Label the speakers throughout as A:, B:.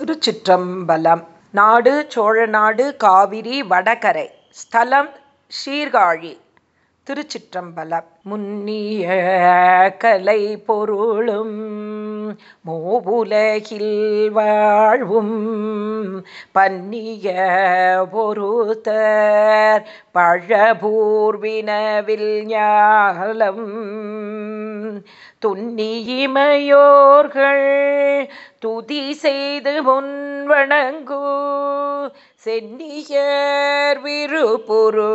A: திருச்சிற்றம்பலம். நாடு சோழநாடு காவிரி வடகரை. ஸ்தலம் சீர்காழி. திருச்சிற்றம்பலம். முன்னிய கலை பொருளும் மூவுலகில் வாழ்வும் பன்னிய பொருத்தர் பழபூர்வினவில் ஞாலம் துன்னியிமையோர்கள் துதி செய்து முன்வணங்கு சென்னியர் விருப்புரு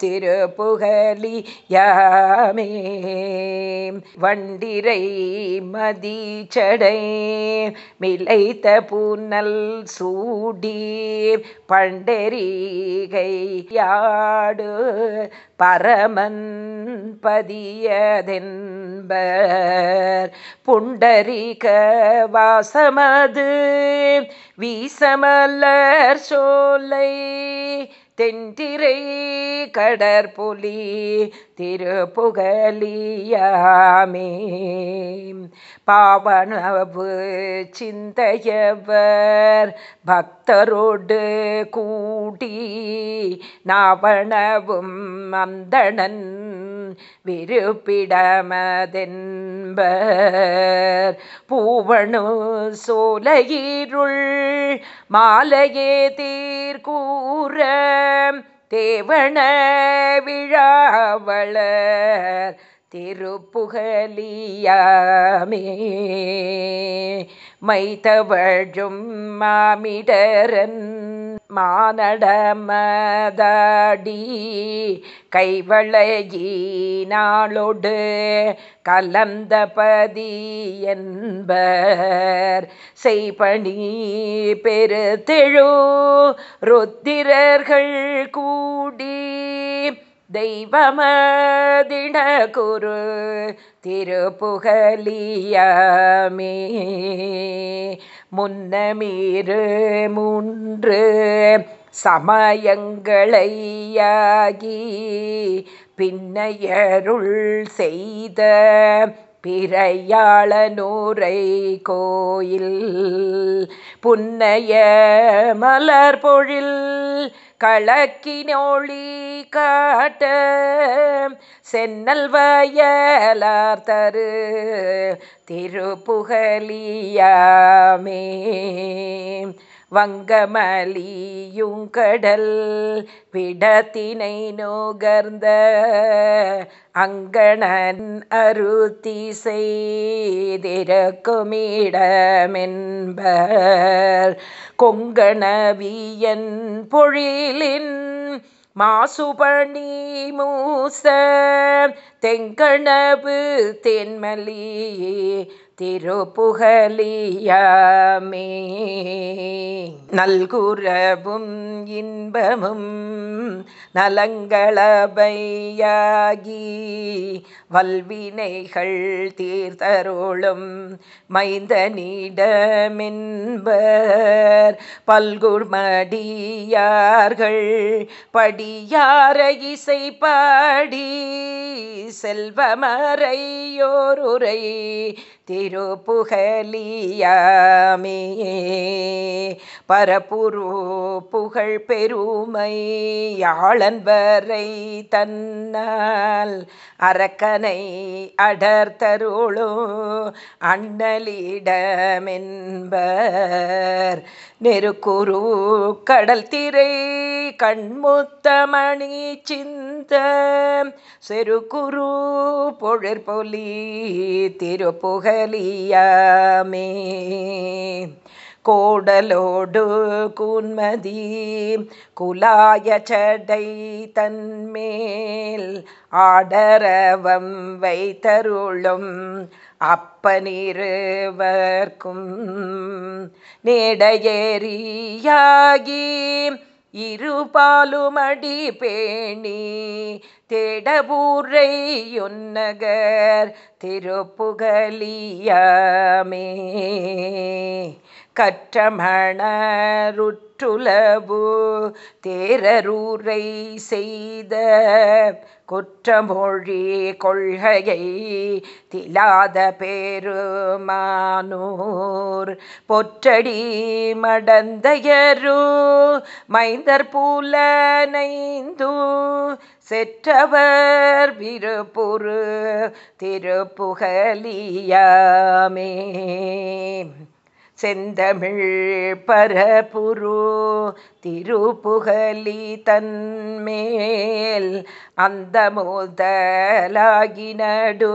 A: திருப்புகலியா யாமே வண்டிரை மதிச்சடை மிளைத்த புனல் சூடி பண்டெரிகையாடு பரமன் பதியதென்பர். புண்டரிக வாசமது வீசமலர் சோலை தென்திரை கடற்புலி திருப்புகலியாமே பாவனவு சிந்தையவர் பக்தரோடு கூடி நாவணவும் அந்தணன் விருப்பிடமதென்பர் பூவணு சோலையிருள் மாலையே தீர்கூற தேவண விழாவளர் திருப்புகலியாமே. மைத்தவழும் மாமிடரன் மானடமதடி கைவளையினாளொடு கலந்தபதி என்பர். செய்பணி பெருத்தெழு ருத்திரர்கள் கூடி தெய்வமதின குரு திருப்புகலியமே. முன்னமீறு மூன்று சமயங்களையாகி பின்னையருள் செய்த பிறையாளனூரை கோயில் புன்னைய மலர் பொழில் களக்கினொளி காட்ட சென்னல் வயலார் தரு திருப்புகலியாமே வங்கமலியுங்கடல் விடத்தினை நோகர்ந்த அங்கணன் அருத்தி செய்திருக்குமிடமென்பர் கொங்கணவியன் பொழிலின் மாசுபணி மூச தெங்கணவு தென்மலி திருப்புகலியாமே நல்குரவும் இன்பமும் நலங்களபையாகி வல்வினைகள் தீர்த்தருளும் மைந்தனிடமென்பர். பல்குமடியார்கள் படியார இசை பாடி செல்வமறையோருரை திருப்புகலியாமே. பரப்புரு புகழ் பெருமை யாழன் வரை தன்னால் அரக்கனை அடர்த்தருளோ அண்ணலிடமென்பர். நெருக்குரு கடல் திரை கண்முத்தமணி சிந்த. செருக்குரு பொழிற்பொலி திருப்புகலியாமே. கோடலோடு கூன்மதி குலாய சடை தன்மேல் ஆடரவம் வைத்தருளும் அப்பனிருவர்க்கும். நேடையேறியாகி இருபாலுமடி பேணி தேடபூரையொன்னகர் திருப்புகலியாமே. கற்றமணருற்றுலபு தேரரூரை செய்த குற்றமொழி கொள்கையை திலாத பேருமானூர். பொற்றடி மடந்தையரு மைந்தர் புலனைந்து செற்றவர் விருப்புரு திருப்புகலியாமே. செந்தமிழ் பரபுரு திருப்புகலி தன்மேல் அந்த முதலாகி நடு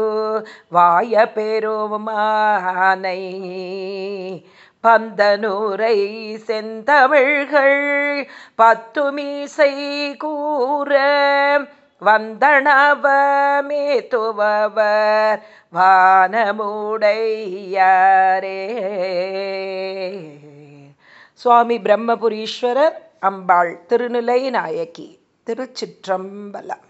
A: வாய பெருமானை பந்தனூரை செந்தமிழ்கள் பத்துமீசை கூற வந்தனவமே துவவர் வானமுடையாரே. சுவாமி பிரம்மபுரீஸ்வரர் அம்பாள் திருநிலை நாயகி திருச்சிற்றம்பலம்.